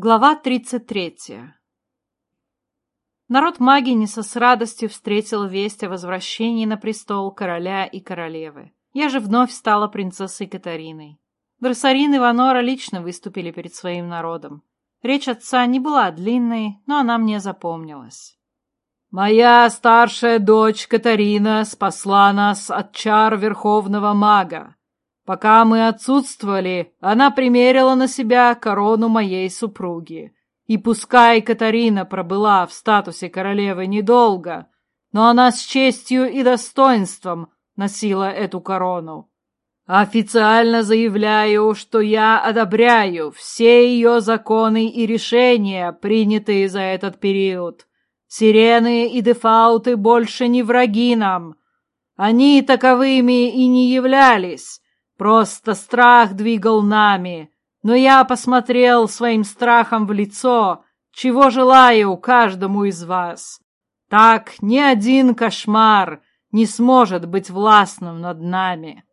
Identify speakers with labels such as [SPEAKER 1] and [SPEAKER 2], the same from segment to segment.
[SPEAKER 1] Глава 33 Народ Магиниса с радостью встретил весть о возвращении на престол короля и королевы. Я же вновь стала принцессой Катариной. Дроссарин и Ванора лично выступили перед своим народом. Речь отца не была длинной, но она мне запомнилась. «Моя старшая дочь Катарина спасла нас от чар верховного мага. Пока мы отсутствовали, она примерила на себя корону моей супруги. И пускай Катарина пробыла в статусе королевы недолго, но она с честью и достоинством носила эту корону. Официально заявляю, что я одобряю все ее законы и решения, принятые за этот период. Сирены и дефауты больше не враги нам. Они таковыми и не являлись, Просто страх двигал нами, но я посмотрел своим страхом в лицо, чего желаю каждому из вас. Так ни один кошмар не сможет быть властным над нами.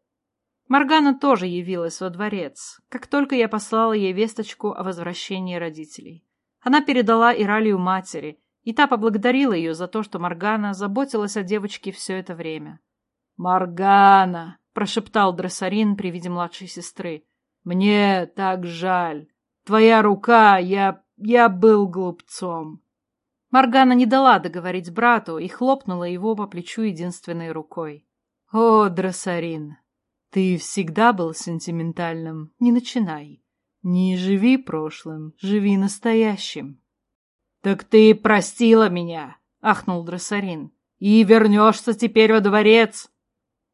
[SPEAKER 1] Маргана тоже явилась во дворец, как только я послала ей весточку о возвращении родителей. Она передала Иралию матери, и та поблагодарила ее за то, что Маргана заботилась о девочке все это время. «Маргана!» Прошептал Дроссарин при виде младшей сестры. «Мне так жаль. Твоя рука, я... я был глупцом». Маргана не дала договорить брату и хлопнула его по плечу единственной рукой. «О, Дроссарин, ты всегда был сентиментальным. Не начинай. Не живи прошлым, живи настоящим». «Так ты простила меня!» — ахнул Дроссарин. «И вернешься теперь во дворец!»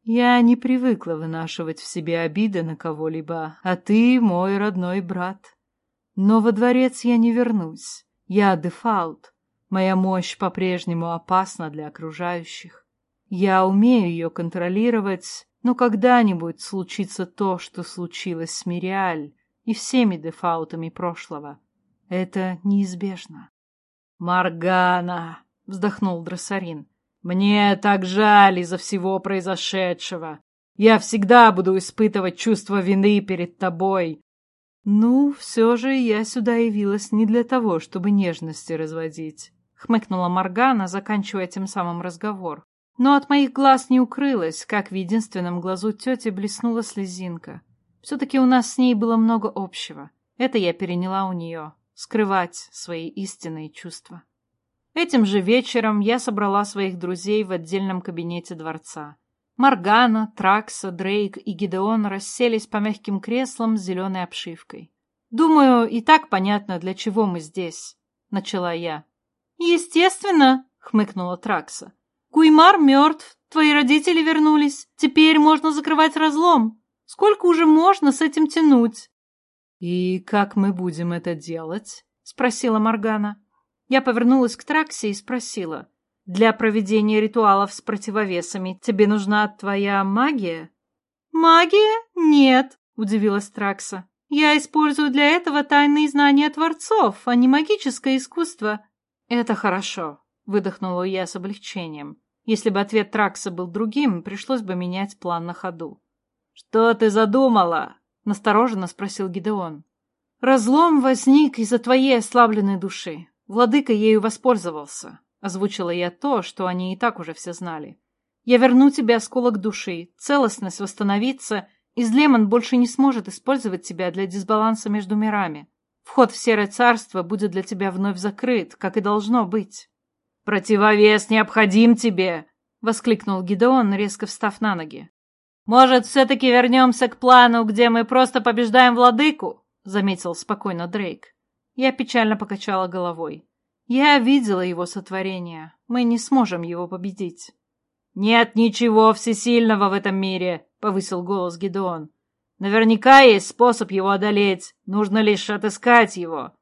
[SPEAKER 1] Я не привыкла вынашивать в себе обиды на кого-либо, а ты мой родной брат. Но во дворец я не вернусь. Я дефаут. Моя мощь по-прежнему опасна для окружающих. Я умею ее контролировать, но когда-нибудь случится то, что случилось с Мириаль и всеми дефаутами прошлого. Это неизбежно. «Маргана!» — вздохнул Дроссарин. Мне так жаль из-за всего произошедшего. Я всегда буду испытывать чувство вины перед тобой. Ну, все же я сюда явилась не для того, чтобы нежности разводить. Хмыкнула Моргана, заканчивая тем самым разговор. Но от моих глаз не укрылось, как в единственном глазу тети блеснула слезинка. Все-таки у нас с ней было много общего. Это я переняла у нее. Скрывать свои истинные чувства. Этим же вечером я собрала своих друзей в отдельном кабинете дворца. Маргана, Тракса, Дрейк и Гидеон расселись по мягким креслам с зеленой обшивкой. «Думаю, и так понятно, для чего мы здесь», — начала я. «Естественно», — хмыкнула Тракса. «Куймар мертв, твои родители вернулись, теперь можно закрывать разлом. Сколько уже можно с этим тянуть?» «И как мы будем это делать?» — спросила Маргана. Я повернулась к Траксе и спросила. «Для проведения ритуалов с противовесами тебе нужна твоя магия?» «Магия? Нет», — удивилась Тракса. «Я использую для этого тайные знания Творцов, а не магическое искусство». «Это хорошо», — выдохнула я с облегчением. Если бы ответ Тракса был другим, пришлось бы менять план на ходу. «Что ты задумала?» — настороженно спросил Гидеон. «Разлом возник из-за твоей ослабленной души. Владыка ею воспользовался. Озвучила я то, что они и так уже все знали. Я верну тебе осколок души, целостность восстановится, и Злемон больше не сможет использовать тебя для дисбаланса между мирами. Вход в Серое Царство будет для тебя вновь закрыт, как и должно быть. «Противовес необходим тебе!» — воскликнул Гидеон, резко встав на ноги. «Может, все-таки вернемся к плану, где мы просто побеждаем владыку?» — заметил спокойно Дрейк. Я печально покачала головой. Я видела его сотворение. Мы не сможем его победить. «Нет ничего всесильного в этом мире», — повысил голос Гедеон. «Наверняка есть способ его одолеть. Нужно лишь отыскать его».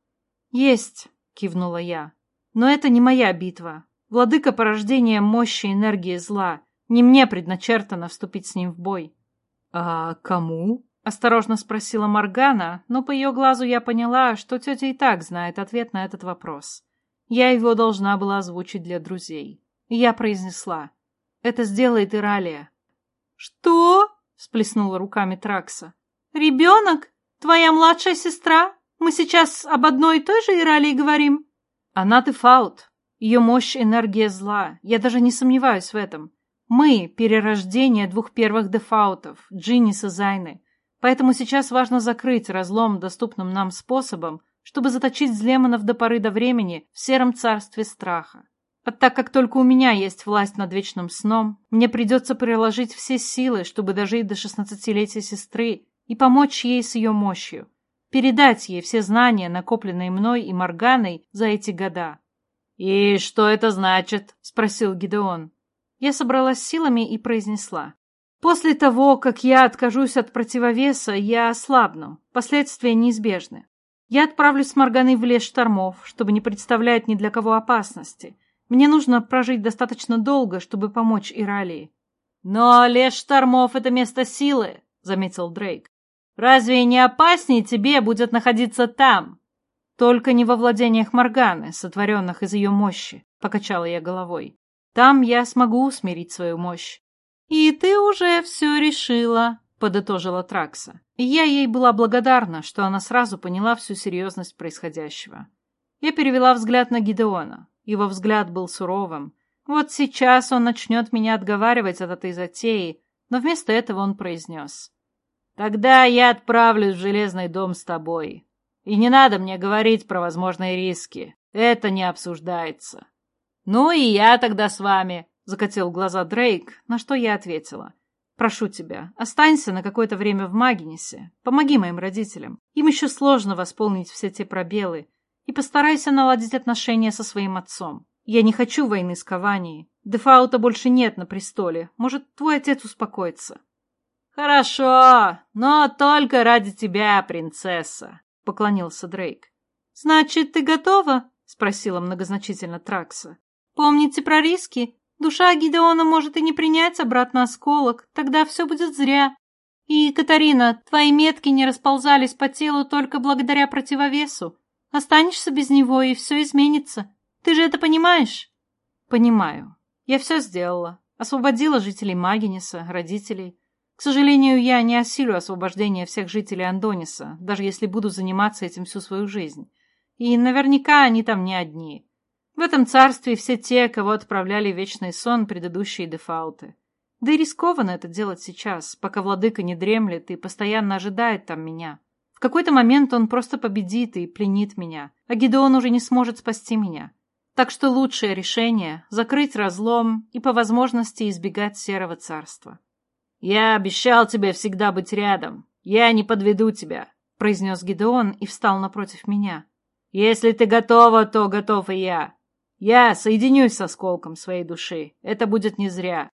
[SPEAKER 1] «Есть», — кивнула я. «Но это не моя битва. Владыка порождения мощи энергии зла. Не мне предначертано вступить с ним в бой». «А кому?» — осторожно спросила Моргана, но по ее глазу я поняла, что тетя и так знает ответ на этот вопрос. Я его должна была озвучить для друзей. Я произнесла. «Это сделает Иралия». «Что?» — сплеснула руками Тракса. «Ребенок? Твоя младшая сестра? Мы сейчас об одной и той же Иралии говорим? Она Тефаут. Ее мощь — энергия зла. Я даже не сомневаюсь в этом. Мы — перерождение двух первых дефаутов, Джиннис и Зайны. Поэтому сейчас важно закрыть разлом доступным нам способом, чтобы заточить Злеманов до поры до времени в сером царстве страха. А так как только у меня есть власть над вечным сном, мне придется приложить все силы, чтобы дожить до шестнадцатилетия сестры и помочь ей с ее мощью, передать ей все знания, накопленные мной и Морганой за эти года. «И что это значит?» — спросил Гидеон. Я собралась силами и произнесла. «После того, как я откажусь от противовеса, я ослабну. Последствия неизбежны. Я отправлюсь с Морганой в лес штормов, чтобы не представлять ни для кого опасности. Мне нужно прожить достаточно долго, чтобы помочь Иралии. «Но лес штормов — это место силы», — заметил Дрейк. «Разве не опаснее тебе будет находиться там?» «Только не во владениях Морганы, сотворенных из ее мощи», — покачала я головой. «Там я смогу усмирить свою мощь». «И ты уже все решила», подытожила Тракса. Я ей была благодарна, что она сразу поняла всю серьезность происходящего. Я перевела взгляд на Гидеона. Его взгляд был суровым. Вот сейчас он начнет меня отговаривать от этой затеи, но вместо этого он произнес. «Тогда я отправлюсь в Железный дом с тобой. И не надо мне говорить про возможные риски. Это не обсуждается». «Ну и я тогда с вами», — закатил глаза Дрейк, на что я ответила. Прошу тебя, останься на какое-то время в Магинисе. Помоги моим родителям. Им еще сложно восполнить все те пробелы. И постарайся наладить отношения со своим отцом. Я не хочу войны с Каванией. Дефаута больше нет на престоле. Может, твой отец успокоится. Хорошо, но только ради тебя, принцесса, поклонился Дрейк. Значит, ты готова? спросила многозначительно Тракса. Помните про риски? Душа Гидеона может и не принять обратно осколок, тогда все будет зря. И, Катарина, твои метки не расползались по телу только благодаря противовесу. Останешься без него, и все изменится. Ты же это понимаешь? Понимаю. Я все сделала. Освободила жителей Магиниса, родителей. К сожалению, я не осилю освобождение всех жителей Андониса, даже если буду заниматься этим всю свою жизнь. И наверняка они там не одни. В этом царстве все те, кого отправляли в вечный сон предыдущие дефауты. Да и рискованно это делать сейчас, пока владыка не дремлет и постоянно ожидает там меня. В какой-то момент он просто победит и пленит меня, а Гидеон уже не сможет спасти меня. Так что лучшее решение — закрыть разлом и по возможности избегать Серого Царства. «Я обещал тебе всегда быть рядом. Я не подведу тебя», — произнес Гидеон и встал напротив меня. «Если ты готова, то готов и я. Я соединюсь с осколком своей души. Это будет не зря.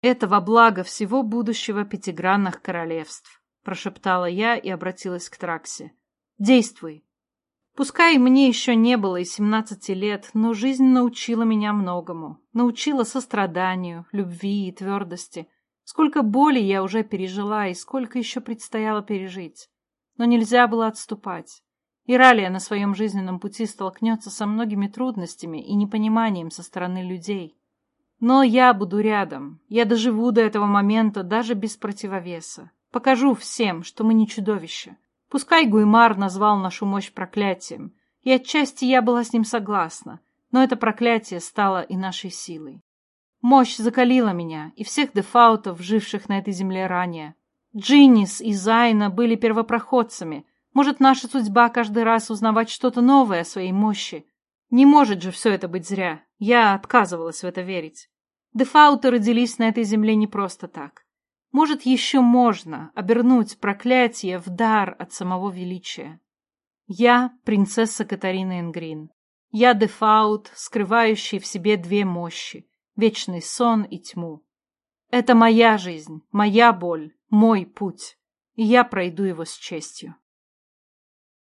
[SPEAKER 1] Это во благо всего будущего пятигранных королевств, прошептала я и обратилась к Траксе. Действуй. Пускай мне еще не было и семнадцати лет, но жизнь научила меня многому. Научила состраданию, любви и твердости. Сколько боли я уже пережила и сколько еще предстояло пережить. Но нельзя было отступать. Иралия на своем жизненном пути столкнется со многими трудностями и непониманием со стороны людей. Но я буду рядом. Я доживу до этого момента даже без противовеса. Покажу всем, что мы не чудовища. Пускай Гуймар назвал нашу мощь проклятием, и отчасти я была с ним согласна, но это проклятие стало и нашей силой. Мощь закалила меня и всех дефаутов, живших на этой земле ранее. Джиннис и Зайна были первопроходцами — может, наша судьба каждый раз узнавать что-то новое о своей мощи? Не может же все это быть зря. Я отказывалась в это верить. Дефауты родились на этой земле не просто так. Может, еще можно обернуть проклятие в дар от самого величия. Я принцесса Катарина Энгрин. Я дефаут, скрывающий в себе две мощи — вечный сон и тьму. Это моя жизнь, моя боль, мой путь, и я пройду его с честью.